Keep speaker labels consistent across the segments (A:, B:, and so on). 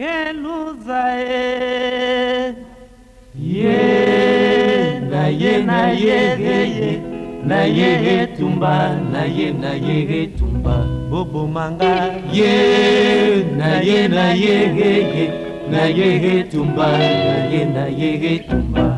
A: yeluza ye ye na ye na yege ye na yege tumba na ye na yege tumba bobomanga ye na ye na yege ye na yege tumba na ye na yege tumba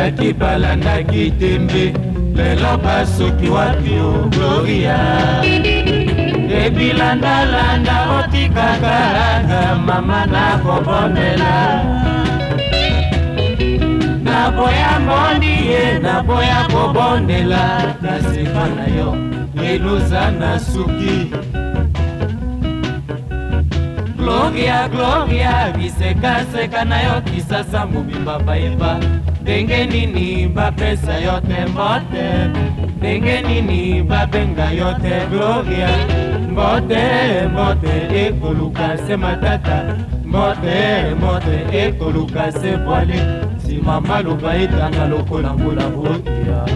A: bazalaki balandaki tembe lelo basuki wapi o oh gloria ebilandalanda otikakalanga mama nakobomela naboya mbondi ye naboya kobondela naseka na yo eluza na suki gloria gloria bisekaseka na yo kisasa mobimba bayeba ndenge nini bapesa yo te mbote ndenge nini babenga yo te gloria mbote mbote ekoluka se matata mbote mbote ekoluka se bwale nsima maluba etanga lokola mbula bokia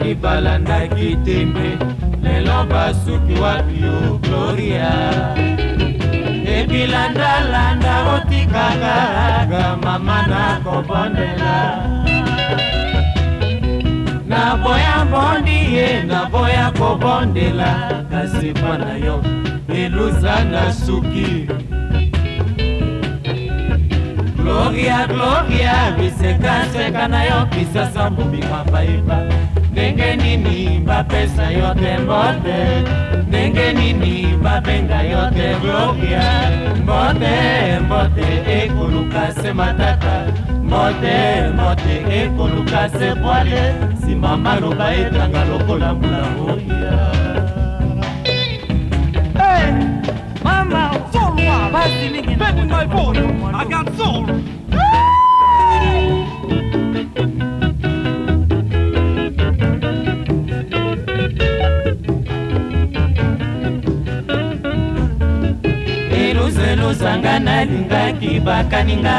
A: soki balandaki tembe lelo basuki wapi o oh gloria ebilandalanda otikakaka mama na kobondela naboya bondi ye naboya kobondela kasi mpa na yo eluza na suki gloria gloria bisekaseka na yo kisasa mbobima paipa ndenge nini bapesa yo te mbote ndenge nini babenga yo te gloria mbote mbote ekoluka se matata mbote mbote ekoluka se bwale nsima maloba etanga lokola mbula moya eh, Mama, follow up. I got soul. kozanga nalingaki bakaninga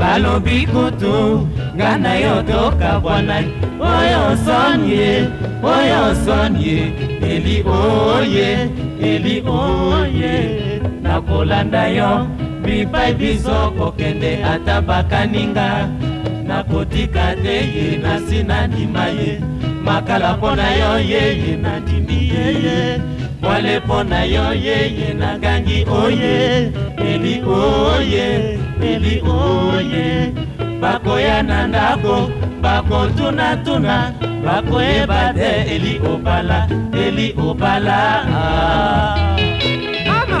A: balobi kutu nga na yo tokabwanaki oyo sonie oyo sonie eli oye eli oye nakolanda yo bipai biso kokende ata bakaninga nakotika te ye nasi nandima ye makala mpo na yo yeye nandimi yeye ye. pole mpo na yo yeye nakangi oye eli oye eli oye bakoya na ndako bakotunatuna bakoyeba te eli obala eli obala ah. Mama.